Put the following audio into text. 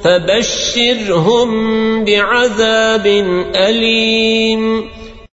فبشرهم بعذاب أليم